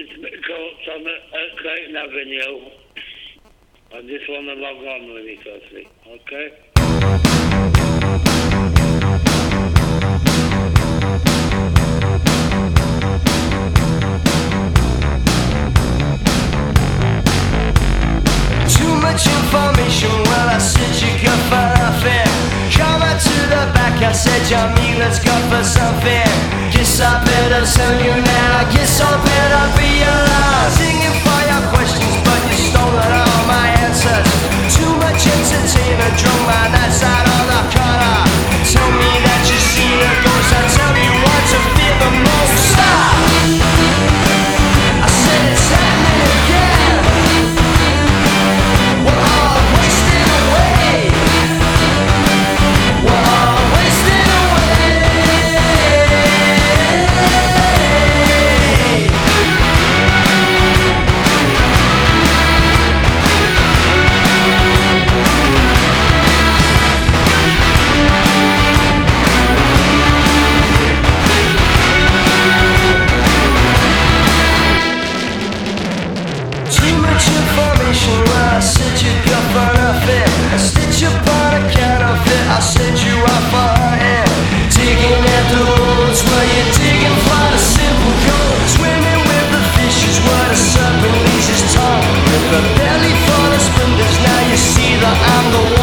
It's Courts on Clayton Avenue. I just want to log on with it. Okay? Too much information, well I said you got for nothing Come out to the back, I said Jamie, let's go for something Guess I better tell you now, I guess I better be alone Singing for your questions, I'm the one